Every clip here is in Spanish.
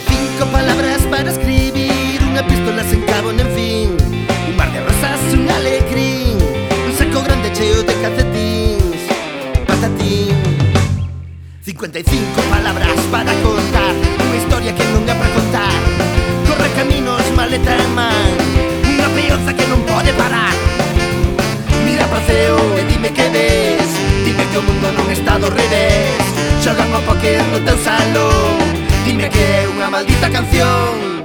cinco palabras para escribir. Una pistola se encabón, en fin. Un mar de rosas, un alegrín. Un saco grande cheo de calcetines. Patatín. 55 palabras para contar. Una historia que nunca para contar. Corre caminos, maleta en man. Una peonza que no puede parar. Mira paseo e dime que ves. Dime que o mundo non está do revés. Xogan ao poker no teu salón maldita canción.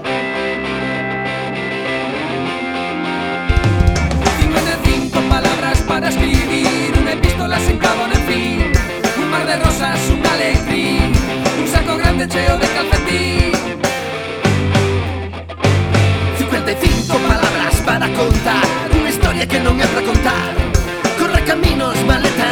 55 palabras para escribir Una epístola sen cabo de fin Un mar de rosas, un alecrín Un saco grande cheo de calcetín. 55 palabras para contar Unha historia que non é para contar Corre caminos, maleta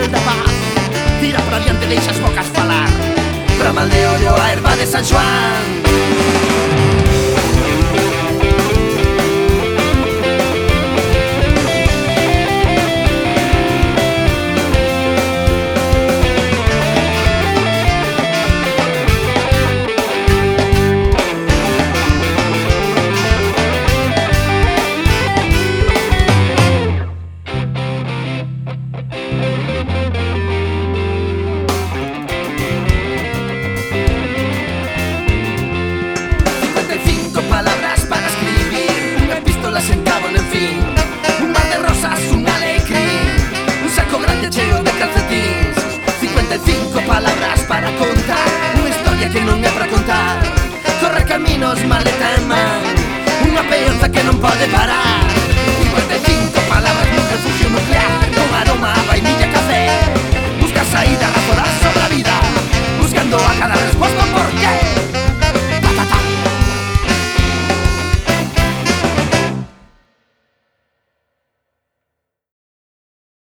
sobre el tapà. Tira para diante, deixa as bocas falar. Brama el deo a erva de San Joan. che non è pra contare Corre caminos, maleta in mano. Una pezza che non può parare